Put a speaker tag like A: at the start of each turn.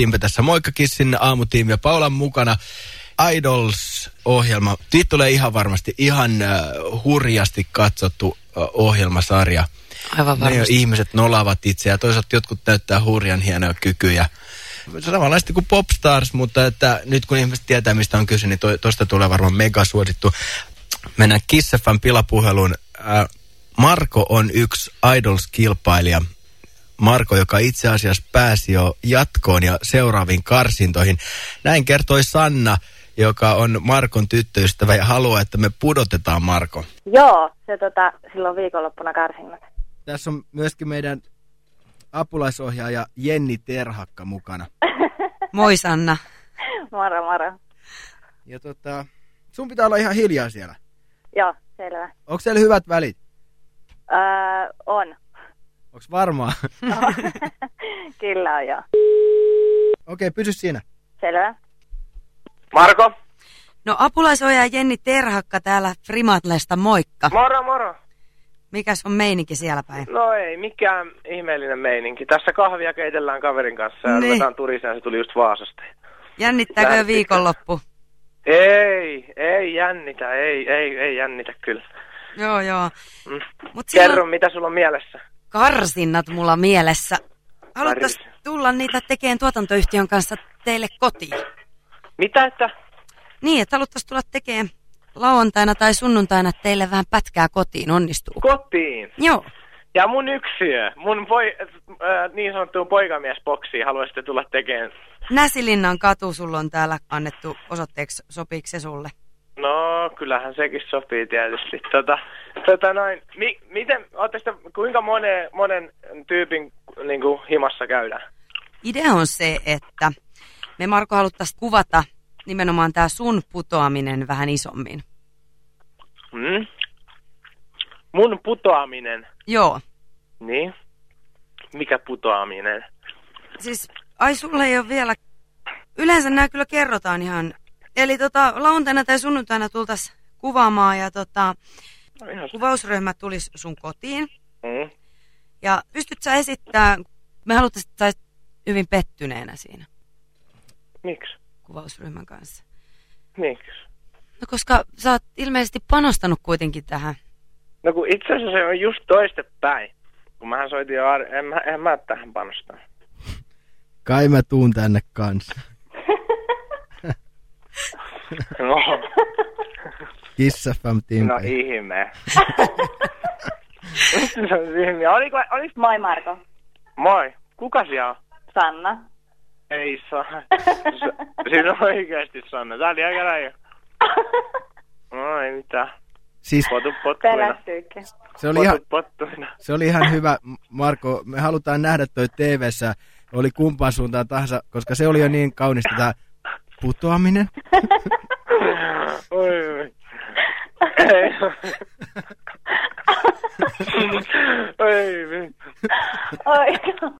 A: Timpe tässä. Moikka Kissin aamutiimi ja Paulan mukana. Idols-ohjelma. Siitä tulee ihan varmasti ihan äh, hurjasti katsottu äh, ohjelmasarja.
B: Aivan
A: Ne
B: varmasti.
A: ihmiset nolaavat itseään. Toisaalta jotkut näyttää hurjan hienoja kykyjä. Samanlaista kuin Popstars, mutta että nyt kun ihmiset tietää, mistä on kyse, niin to, tosta tulee varmaan mega suosittu. Mennään Kiss FM pilapuheluun. Äh, Marko on yksi Idols-kilpailija. Marko, joka itse asiassa pääsi jo jatkoon ja seuraaviin karsintoihin. Näin kertoi Sanna, joka on Markon tyttöystävä ja haluaa, että me pudotetaan Marko.
C: Joo, se tota, silloin viikonloppuna karsinnat.
A: Tässä on myöskin meidän apulaisohjaaja Jenni Terhakka mukana.
B: Moi Sanna.
C: Moro, moro.
A: Ja tota, sun pitää olla ihan hiljaa siellä.
C: Joo, selvä.
A: Onko siellä hyvät välit?
C: Öö, on.
A: Onks varmaa?
C: Kyllä on, joo.
A: Okei, pysy siinä.
C: Selvä.
D: Marko?
B: No apulaisohjaaja Jenni Terhakka täällä Frimatlesta, moikka.
D: Moro, moro.
B: Mikäs on meininki siellä päin?
D: No ei, mikään ihmeellinen meininki. Tässä kahvia keitellään kaverin kanssa ja
B: Niin.
D: ruvetaan turiseen, se tuli just Vaasasta.
B: Jännittääkö jo viikonloppu?
D: Ei, ei jännitä, ei, ei, ei jännitä kyllä.
B: Joo, joo.
D: Mm.
B: Mut
D: Kerro,
B: silloin
D: mitä sulla on mielessä?
B: Karsinnat mulla mielessä.
D: Väris.
B: tulla niitä tekemään tuotantoyhtiön kanssa teille kotiin.
D: Mitä, että?
B: Niin, että haluttais tulla tekemään lauantaina tai sunnuntaina teille vähän pätkää kotiin, onnistuu.
D: Kotiin.
B: Joo.
D: Ja mun yksiö, mun poi, äh, niin sanottuun poikamiesboksiin haluaisitte tulla tekemään.
B: Näsilinnan katu sulla on täällä annettu osoitteeksi, sopiiko se sulle?
D: No, kyllähän sekin sopii tietysti. Tota, tota noin, mi, miten, te- kuinka monen, monen tyypin niin kuin, himassa käydään?
B: Idea on se, että me Marko haluttaisiin kuvata nimenomaan tämä sun putoaminen vähän isommin.
D: Hmm? Mun putoaminen.
B: Joo.
D: Niin? Mikä putoaminen?
B: Siis, ai sulle ei ole vielä... Yleensä nämä kyllä kerrotaan ihan... Eli tota, lauantaina tai sunnuntaina tultaisiin kuvaamaan ja tota,
D: No,
B: kuvausryhmä tulisi sun kotiin.
D: Mm.
B: Ja pystyt sä esittämään... Me haluttaisiin, että sä hyvin pettyneenä siinä
D: Miksi?
B: kuvausryhmän kanssa.
D: Miksi?
B: No koska sä oot ilmeisesti panostanut kuitenkin tähän.
D: No kun itse asiassa se on just toistepäin. Kun mähän soitin jo, Ar- en mä, en mä tähän panostaa.
A: Kai mä tuun tänne kanssa.
D: No,
A: Kiss FM
D: no ihme. Mistä se on ihme? Oliko, oliko...
C: Moi Marko.
D: Moi, kuka siellä on?
C: Sanna.
D: Ei saa. Siinä on oikeasti Sanna. Tää oli aika läjä. No ei mitään.
A: Siis
D: pottuina.
A: Se oli, ihan,
D: pottuina.
A: se oli ihan hyvä, Marko. Me halutaan nähdä toi TV-ssä, oli kumpaan suuntaan tahansa, koska se oli jo niin kaunista tämä putoaminen.
D: Oi, oi. Ei. Oi,
C: Oi.